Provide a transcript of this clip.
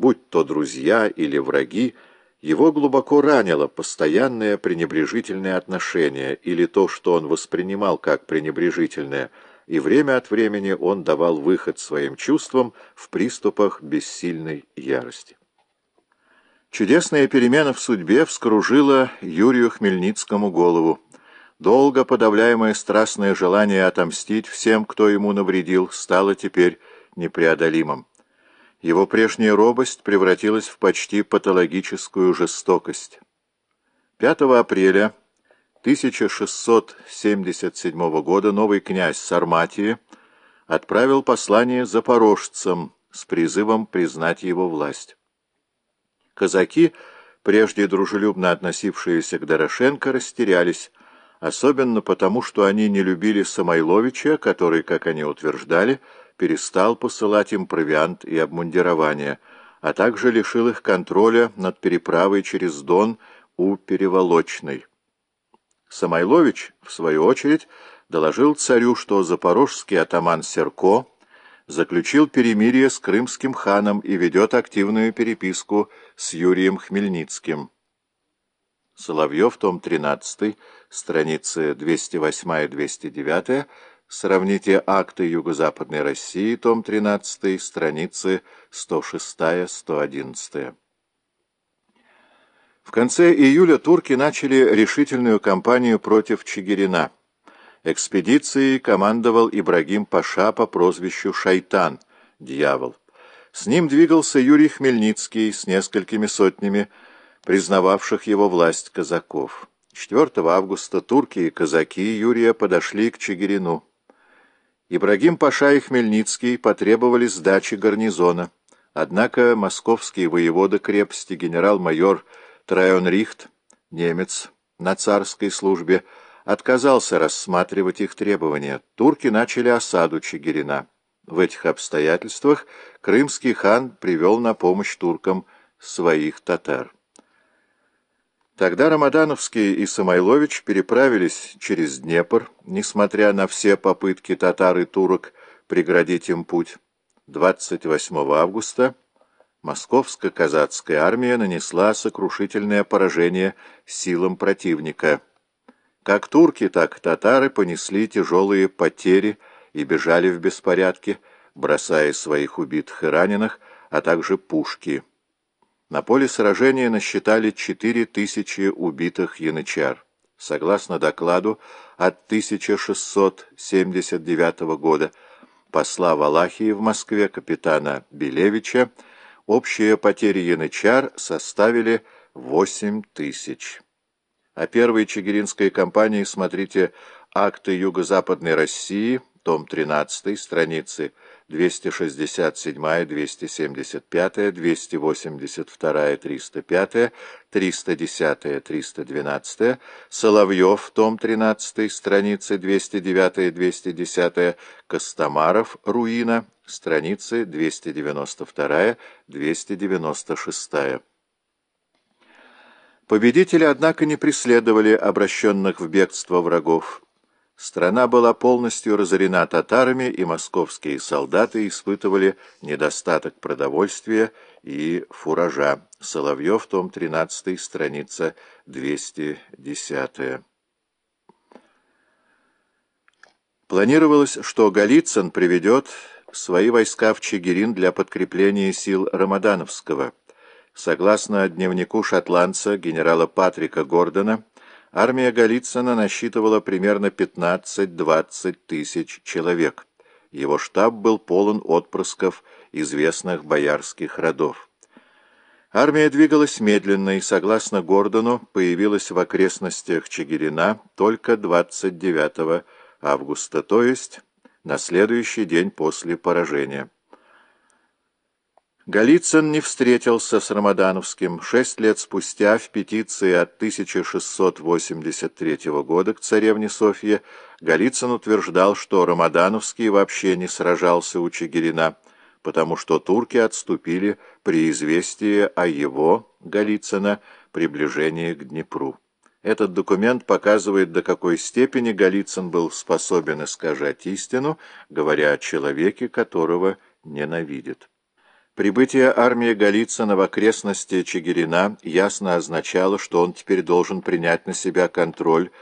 будь то друзья или враги, его глубоко ранило постоянное пренебрежительное отношение или то, что он воспринимал как пренебрежительное, и время от времени он давал выход своим чувствам в приступах бессильной ярости. Чудесная перемена в судьбе вскружила Юрию Хмельницкому голову. Долго подавляемое страстное желание отомстить всем, кто ему навредил, стало теперь непреодолимым. Его прежняя робость превратилась в почти патологическую жестокость. 5 апреля 1677 года новый князь Сарматии отправил послание запорожцам с призывом признать его власть. Казаки, прежде дружелюбно относившиеся к Дорошенко, растерялись, особенно потому, что они не любили Самойловича, который, как они утверждали, перестал посылать им провиант и обмундирование, а также лишил их контроля над переправой через Дон у Переволочной. Самойлович, в свою очередь, доложил царю, что запорожский атаман Серко заключил перемирие с крымским ханом и ведет активную переписку с Юрием Хмельницким. Соловьев, том 13, страницы 208-209, сравните акты Юго-Западной России, том 13, страницы 106-111. В конце июля турки начали решительную кампанию против Чигирина. Экспедицией командовал Ибрагим Паша по прозвищу Шайтан, дьявол. С ним двигался Юрий Хмельницкий с несколькими сотнями, признававших его власть казаков. 4 августа турки и казаки Юрия подошли к Чигирину. Ибрагим Паша и Хмельницкий потребовали сдачи гарнизона, однако московский воевода крепости генерал-майор Трайон Рихт, немец, на царской службе, отказался рассматривать их требования. Турки начали осаду Чигирина. В этих обстоятельствах крымский хан привел на помощь туркам своих татар. Тогда Рамадановский и Самойлович переправились через Днепр, несмотря на все попытки татар и турок преградить им путь. 28 августа московско-казацкая армия нанесла сокрушительное поражение силам противника – как турки, так и татары понесли тяжелые потери и бежали в беспорядке, бросая своих убитых и раненых, а также пушки. На поле сражения насчитали 4000 убитых янычар. Согласно докладу от 1679 года посла Валахии в Москве капитана Белевича, общие потери янычар составили 8 тысяч. О первой Чигиринской кампании смотрите «Акты Юго-Западной России», том 13, страницы 267, 275, 282, 305, 310, 312, Соловьев, том 13, страницы 209, 210, Костомаров, Руина, страницы 292, 296. Победители, однако, не преследовали обращенных в бегство врагов. Страна была полностью разорена татарами, и московские солдаты испытывали недостаток продовольствия и фуража. Соловьев, том 13, страница 210. Планировалось, что Голицын приведет свои войска в Чигирин для подкрепления сил Рамадановского – Согласно дневнику шотландца генерала Патрика Гордона, армия Голицына насчитывала примерно 15-20 тысяч человек. Его штаб был полон отпрысков известных боярских родов. Армия двигалась медленно и, согласно Гордону, появилась в окрестностях Чигирина только 29 августа, то есть на следующий день после поражения. Голицын не встретился с Рамадановским. Шесть лет спустя в петиции от 1683 года к царевне Софье Голицын утверждал, что Рамадановский вообще не сражался у Чигирина, потому что турки отступили при известии о его, Голицына, приближении к Днепру. Этот документ показывает, до какой степени Голицын был способен искажать истину, говоря о человеке, которого ненавидит. Прибытие армии Голицына в окрестности Чигирина ясно означало, что он теперь должен принять на себя контроль